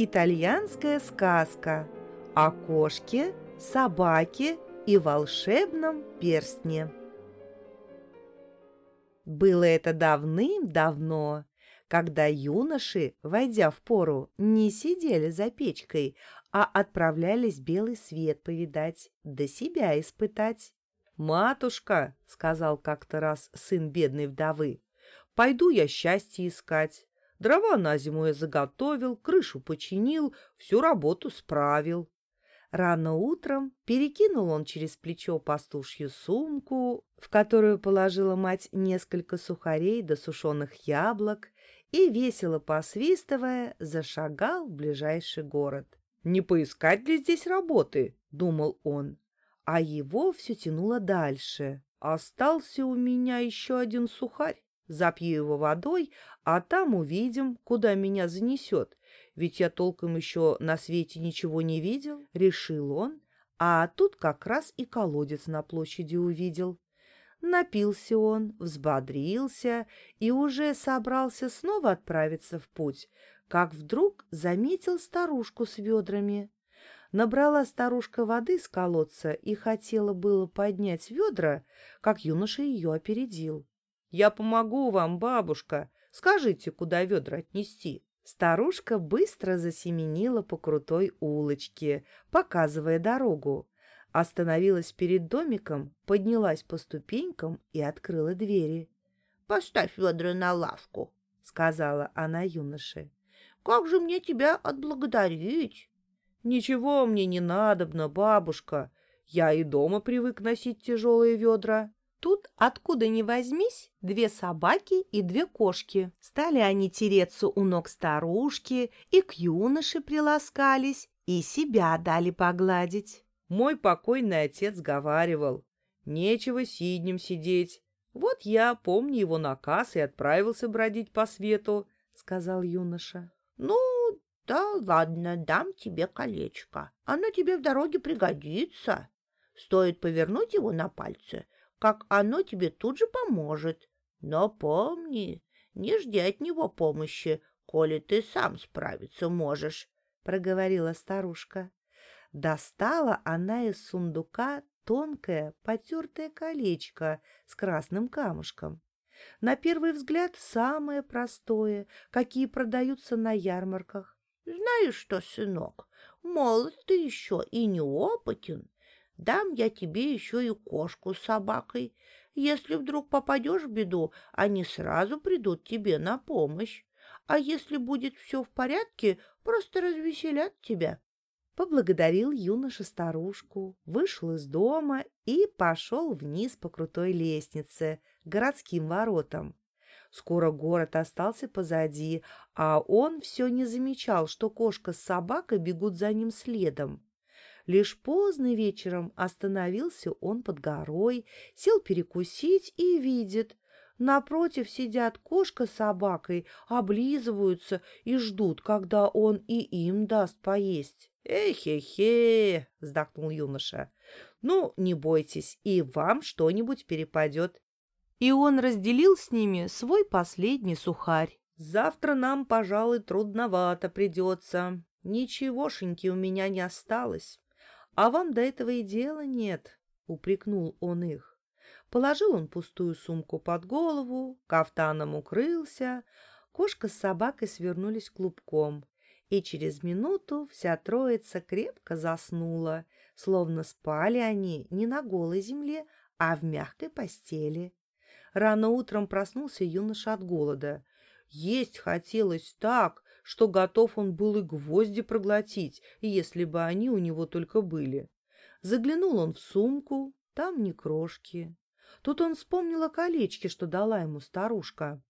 итальянская сказка о кошке, собаке и волшебном перстне. Было это давным-давно, когда юноши, войдя в пору, не сидели за печкой, а отправлялись белый свет повидать, до да себя испытать. «Матушка», — сказал как-то раз сын бедной вдовы, — «пойду я счастье искать. Дрова на зиму я заготовил, крышу починил, всю работу справил. Рано утром перекинул он через плечо пастушью сумку, в которую положила мать несколько сухарей до да сушеных яблок, и, весело посвистывая, зашагал в ближайший город. «Не поискать ли здесь работы?» — думал он. А его все тянуло дальше. «Остался у меня еще один сухарь. Запью его водой, а там увидим, куда меня занесет. Ведь я толком еще на свете ничего не видел, решил он, а тут как раз и колодец на площади увидел. Напился он, взбодрился и уже собрался снова отправиться в путь, как вдруг заметил старушку с ведрами. Набрала старушка воды с колодца и хотела было поднять ведра, как юноша ее опередил. Я помогу вам, бабушка. Скажите, куда ведра отнести?» Старушка быстро засеменила по крутой улочке, показывая дорогу. Остановилась перед домиком, поднялась по ступенькам и открыла двери. «Поставь ведра на лавку», — сказала она юноше. «Как же мне тебя отблагодарить?» «Ничего мне не надобно, бабушка. Я и дома привык носить тяжелые ведра». Тут, откуда ни возьмись, две собаки и две кошки. Стали они тереться у ног старушки, и к юноше приласкались, и себя дали погладить. Мой покойный отец говаривал, нечего сиднем сидеть. Вот я, помню его наказ, и отправился бродить по свету, — сказал юноша. Ну, да ладно, дам тебе колечко. Оно тебе в дороге пригодится. Стоит повернуть его на пальце — как оно тебе тут же поможет. Но помни, не жди от него помощи, коли ты сам справиться можешь», — проговорила старушка. Достала она из сундука тонкое, потертое колечко с красным камушком. На первый взгляд самое простое, какие продаются на ярмарках. «Знаешь что, сынок, молод ты еще и неопытен, Дам я тебе еще и кошку с собакой. Если вдруг попадешь в беду, они сразу придут тебе на помощь. А если будет все в порядке, просто развеселят тебя». Поблагодарил юноша старушку, вышел из дома и пошел вниз по крутой лестнице, к городским воротам. Скоро город остался позади, а он все не замечал, что кошка с собакой бегут за ним следом. Лишь поздно вечером остановился он под горой, сел перекусить и видит. Напротив сидят кошка с собакой, облизываются и ждут, когда он и им даст поесть. «Эхе-хе!» — вздохнул юноша. «Ну, не бойтесь, и вам что-нибудь перепадет». И он разделил с ними свой последний сухарь. «Завтра нам, пожалуй, трудновато придется. Ничегошеньки у меня не осталось. «А вам до этого и дела нет», — упрекнул он их. Положил он пустую сумку под голову, кафтаном укрылся, кошка с собакой свернулись клубком, и через минуту вся троица крепко заснула, словно спали они не на голой земле, а в мягкой постели. Рано утром проснулся юноша от голода. Есть хотелось так, что готов он был и гвозди проглотить, если бы они у него только были. Заглянул он в сумку, там ни крошки. Тут он вспомнил о колечке, что дала ему старушка.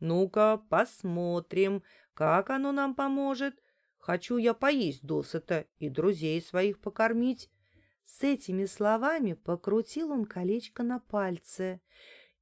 «Ну-ка, посмотрим, как оно нам поможет. Хочу я поесть досыта и друзей своих покормить». С этими словами покрутил он колечко на пальце,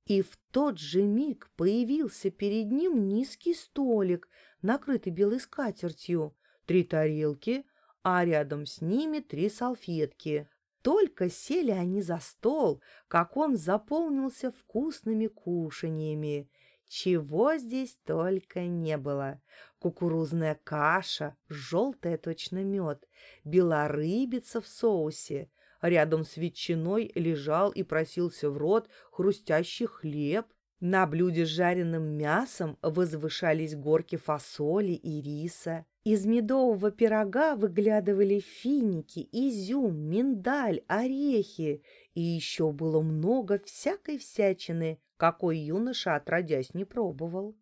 и в тот же миг появился перед ним низкий столик — накрыты белой скатертью, три тарелки, а рядом с ними три салфетки. Только сели они за стол, как он заполнился вкусными кушаньями. Чего здесь только не было. Кукурузная каша, желтая точно мед, белорыбица в соусе. Рядом с ветчиной лежал и просился в рот хрустящий хлеб, на блюде с жареным мясом возвышались горки фасоли и риса. Из медового пирога выглядывали финики, изюм, миндаль, орехи. И еще было много всякой всячины, какой юноша отродясь не пробовал.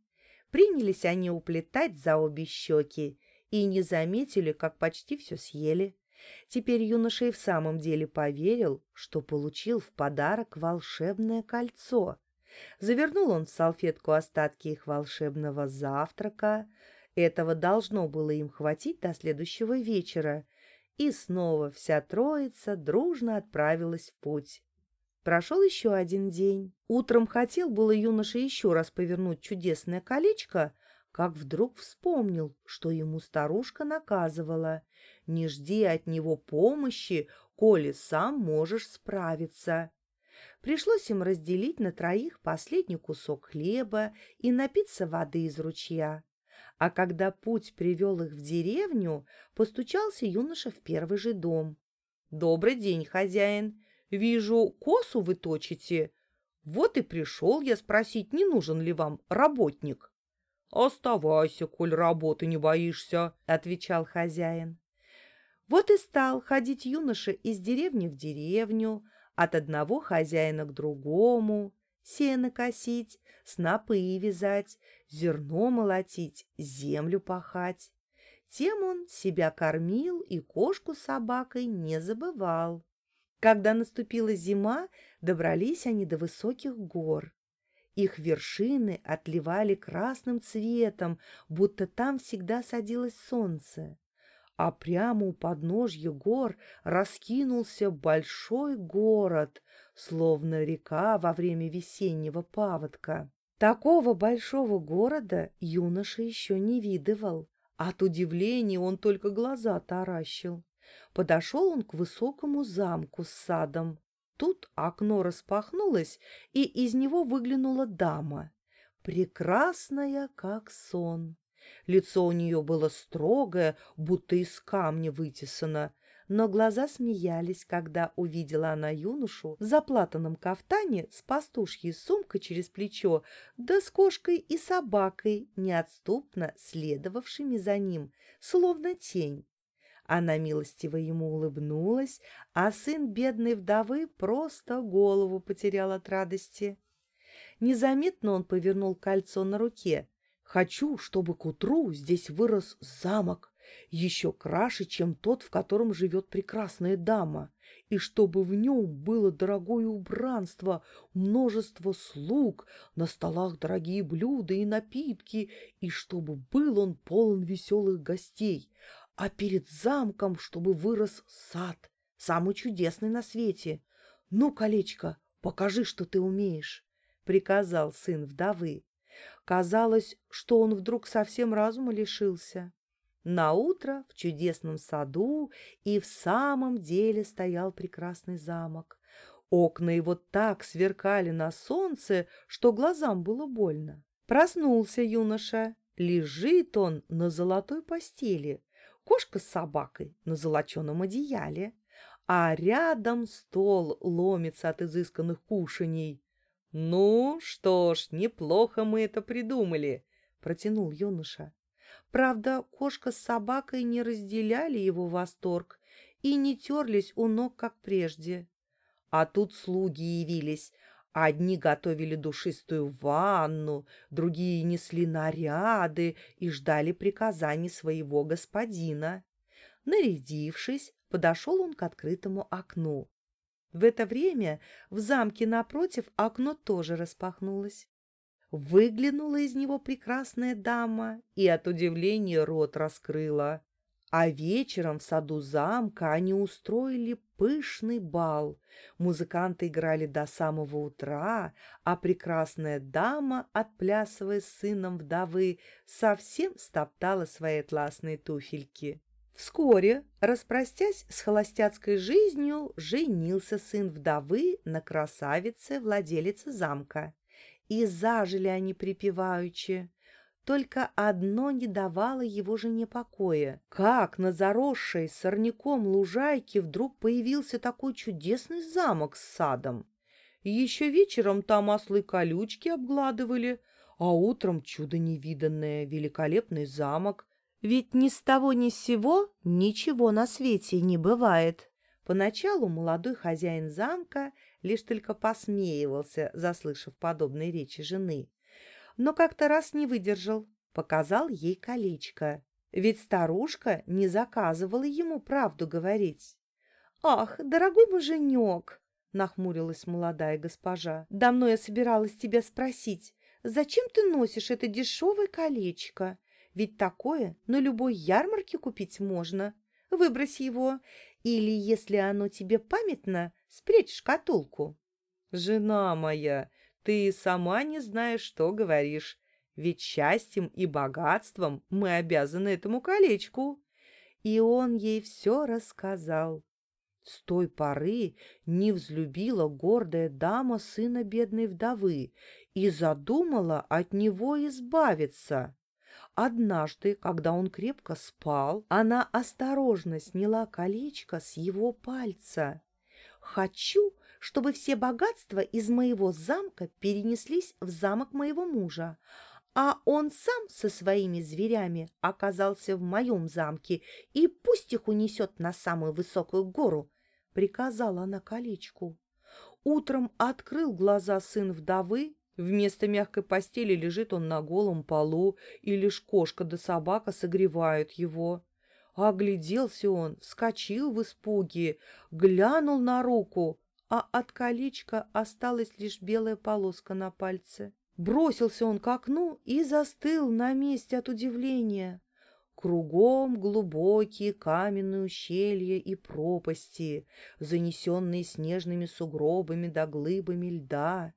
Принялись они уплетать за обе щеки и не заметили, как почти все съели. Теперь юноша и в самом деле поверил, что получил в подарок волшебное кольцо, Завернул он в салфетку остатки их волшебного завтрака. Этого должно было им хватить до следующего вечера. И снова вся троица дружно отправилась в путь. Прошел еще один день. Утром хотел было юноша еще раз повернуть чудесное колечко, как вдруг вспомнил, что ему старушка наказывала. «Не жди от него помощи, коли сам можешь справиться». Пришлось им разделить на троих последний кусок хлеба и напиться воды из ручья. А когда путь привел их в деревню, постучался юноша в первый же дом. «Добрый день, хозяин! Вижу, косу вы точите. Вот и пришел я спросить, не нужен ли вам работник». «Оставайся, коль работы не боишься», — отвечал хозяин. Вот и стал ходить юноша из деревни в деревню, от одного хозяина к другому, сено косить, снопы вязать, зерно молотить, землю пахать. Тем он себя кормил и кошку с собакой не забывал. Когда наступила зима, добрались они до высоких гор. Их вершины отливали красным цветом, будто там всегда садилось солнце а прямо у подножья гор раскинулся большой город, словно река во время весеннего паводка. Такого большого города юноша еще не видывал. От удивления он только глаза таращил. Подошел он к высокому замку с садом. Тут окно распахнулось, и из него выглянула дама, прекрасная, как сон. Лицо у нее было строгое, будто из камня вытесано. Но глаза смеялись, когда увидела она юношу в заплатанном кафтане с пастушьей сумкой через плечо, да с кошкой и собакой, неотступно следовавшими за ним, словно тень. Она милостиво ему улыбнулась, а сын бедной вдовы просто голову потерял от радости. Незаметно он повернул кольцо на руке. Хочу, чтобы к утру здесь вырос замок, еще краше, чем тот, в котором живет прекрасная дама, и чтобы в нем было дорогое убранство, множество слуг, на столах дорогие блюда и напитки, и чтобы был он полон веселых гостей, а перед замком, чтобы вырос сад, самый чудесный на свете. Ну, колечко, покажи, что ты умеешь, — приказал сын вдовы. Казалось, что он вдруг совсем разума лишился. Наутро в чудесном саду и в самом деле стоял прекрасный замок. Окна его так сверкали на солнце, что глазам было больно. Проснулся юноша. Лежит он на золотой постели, кошка с собакой на золоченом одеяле, а рядом стол ломится от изысканных кушаний. «Ну что ж, неплохо мы это придумали», — протянул юноша. Правда, кошка с собакой не разделяли его восторг и не терлись у ног, как прежде. А тут слуги явились. Одни готовили душистую ванну, другие несли наряды и ждали приказаний своего господина. Нарядившись, подошел он к открытому окну. В это время в замке напротив окно тоже распахнулось. Выглянула из него прекрасная дама и от удивления рот раскрыла. А вечером в саду замка они устроили пышный бал. Музыканты играли до самого утра, а прекрасная дама, отплясывая с сыном вдовы, совсем стоптала свои атласные туфельки. Вскоре, распростясь с холостяцкой жизнью, женился сын вдовы на красавице, владелице замка. И зажили они припеваючи. Только одно не давало его жене покоя. Как на заросшей сорняком лужайке вдруг появился такой чудесный замок с садом. Еще вечером там ослы колючки обгладывали, а утром чудо невиданное, великолепный замок, ведь ни с того ни с сего ничего на свете не бывает. Поначалу молодой хозяин замка лишь только посмеивался, заслышав подобные речи жены. Но как-то раз не выдержал, показал ей колечко. Ведь старушка не заказывала ему правду говорить. «Ах, дорогой муженек!» — нахмурилась молодая госпожа. «Давно я собиралась тебя спросить, зачем ты носишь это дешевое колечко? Ведь такое на любой ярмарке купить можно. Выбрось его, или, если оно тебе памятно, спрячь шкатулку. Жена моя, ты сама не знаешь, что говоришь. Ведь счастьем и богатством мы обязаны этому колечку. И он ей все рассказал. С той поры не взлюбила гордая дама сына бедной вдовы и задумала от него избавиться. Однажды, когда он крепко спал, она осторожно сняла колечко с его пальца. «Хочу, чтобы все богатства из моего замка перенеслись в замок моего мужа, а он сам со своими зверями оказался в моем замке, и пусть их унесет на самую высокую гору», — приказала она колечку. Утром открыл глаза сын вдовы Вместо мягкой постели лежит он на голом полу, и лишь кошка да собака согревают его. Огляделся он, вскочил в испуге, глянул на руку, а от колечка осталась лишь белая полоска на пальце. Бросился он к окну и застыл на месте от удивления. Кругом глубокие каменные ущелья и пропасти, занесенные снежными сугробами да глыбами льда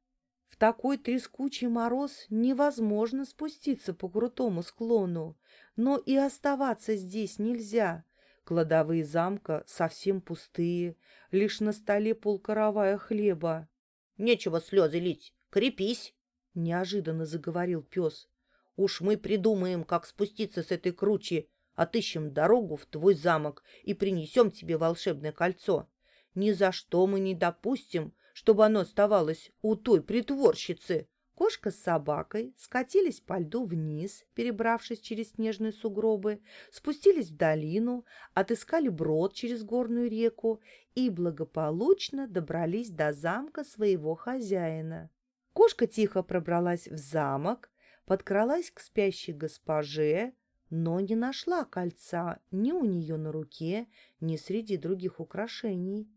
такой трескучий мороз невозможно спуститься по крутому склону, но и оставаться здесь нельзя. Кладовые замка совсем пустые, лишь на столе полкоровая хлеба. — Нечего слезы лить, крепись! — неожиданно заговорил пес. — Уж мы придумаем, как спуститься с этой кручи, отыщем дорогу в твой замок и принесем тебе волшебное кольцо. Ни за что мы не допустим, чтобы оно оставалось у той притворщицы. Кошка с собакой скатились по льду вниз, перебравшись через снежные сугробы, спустились в долину, отыскали брод через горную реку и благополучно добрались до замка своего хозяина. Кошка тихо пробралась в замок, подкралась к спящей госпоже, но не нашла кольца ни у нее на руке, ни среди других украшений.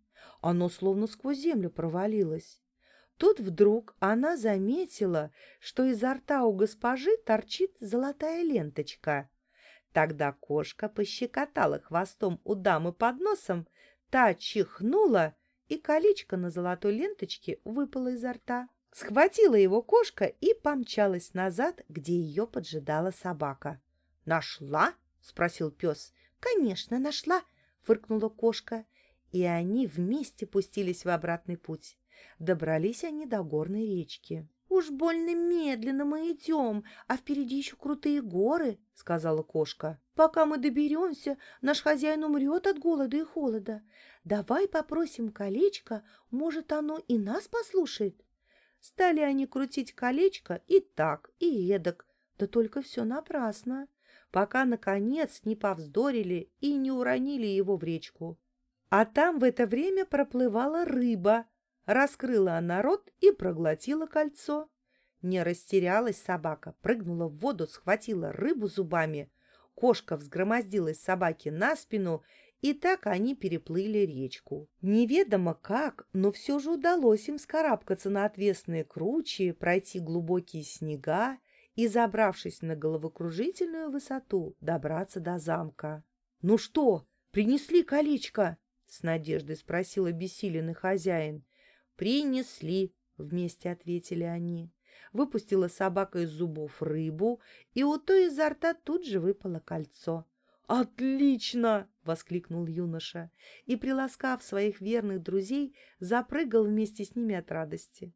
Оно словно сквозь землю провалилось. Тут вдруг она заметила, что изо рта у госпожи торчит золотая ленточка. Тогда кошка пощекотала хвостом у дамы под носом, та чихнула, и колечко на золотой ленточке выпало изо рта. Схватила его кошка и помчалась назад, где ее поджидала собака. «Нашла?» — спросил пес. «Конечно, нашла!» — фыркнула кошка и они вместе пустились в обратный путь. Добрались они до горной речки. «Уж больно медленно мы идем, а впереди еще крутые горы», — сказала кошка. «Пока мы доберемся, наш хозяин умрет от голода и холода. Давай попросим колечко, может, оно и нас послушает». Стали они крутить колечко и так, и эдак, да только все напрасно, пока, наконец, не повздорили и не уронили его в речку. А там в это время проплывала рыба, раскрыла она рот и проглотила кольцо. Не растерялась собака, прыгнула в воду, схватила рыбу зубами. Кошка взгромоздилась собаке на спину, и так они переплыли речку. Неведомо как, но все же удалось им скарабкаться на отвесные кручи, пройти глубокие снега и, забравшись на головокружительную высоту, добраться до замка. «Ну что, принесли колечко?» С надеждой спросил обессиленный хозяин. «Принесли», — вместе ответили они. Выпустила собака из зубов рыбу, и у той изо рта тут же выпало кольцо. «Отлично!» — воскликнул юноша и, приласкав своих верных друзей, запрыгал вместе с ними от радости.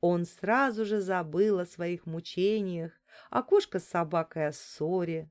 Он сразу же забыл о своих мучениях, о кошка с собакой о ссоре.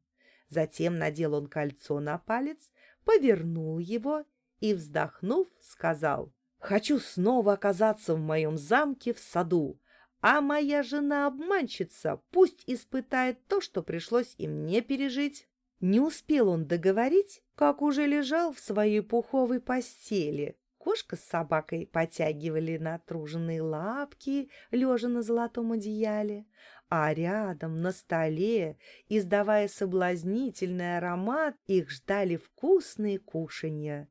Затем надел он кольцо на палец, повернул его и, вздохнув, сказал, «Хочу снова оказаться в моем замке в саду, а моя жена-обманщица пусть испытает то, что пришлось и мне пережить». Не успел он договорить, как уже лежал в своей пуховой постели. Кошка с собакой потягивали натруженные лапки, лежа на золотом одеяле, а рядом, на столе, издавая соблазнительный аромат, их ждали вкусные кушанья.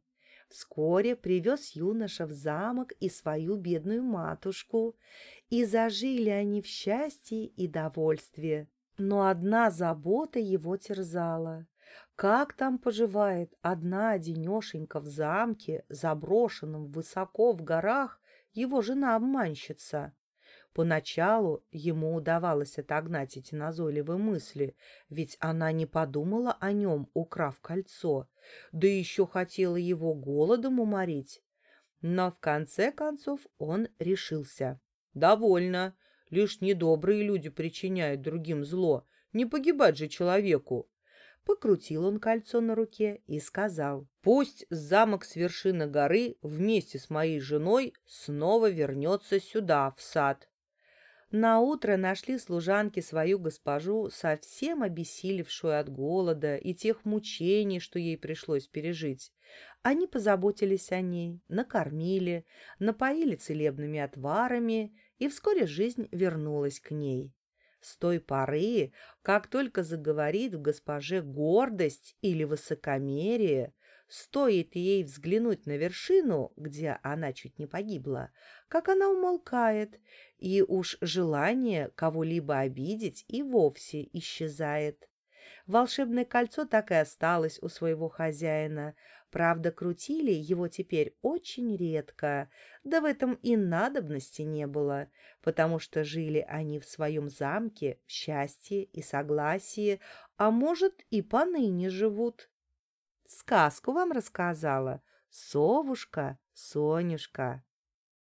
Вскоре привез юноша в замок и свою бедную матушку, и зажили они в счастье и довольстве. Но одна забота его терзала. Как там поживает одна одинешенька в замке, заброшенном высоко в горах, его жена-обманщица? Поначалу ему удавалось отогнать эти назойливые мысли, ведь она не подумала о нем, украв кольцо, да еще хотела его голодом уморить. Но в конце концов он решился. «Довольно. Лишь недобрые люди причиняют другим зло. Не погибать же человеку!» Покрутил он кольцо на руке и сказал, «Пусть замок с вершины горы вместе с моей женой снова вернется сюда, в сад. Наутро нашли служанки свою госпожу совсем обессилевшую от голода и тех мучений, что ей пришлось пережить. Они позаботились о ней, накормили, напоили целебными отварами, и вскоре жизнь вернулась к ней. С той поры, как только заговорит в госпоже гордость или высокомерие, Стоит ей взглянуть на вершину, где она чуть не погибла, как она умолкает, и уж желание кого-либо обидеть и вовсе исчезает. Волшебное кольцо так и осталось у своего хозяина. Правда, крутили его теперь очень редко, да в этом и надобности не было, потому что жили они в своем замке в счастье и согласии, а может и поныне живут сказку вам рассказала, совушка, Сонюшка».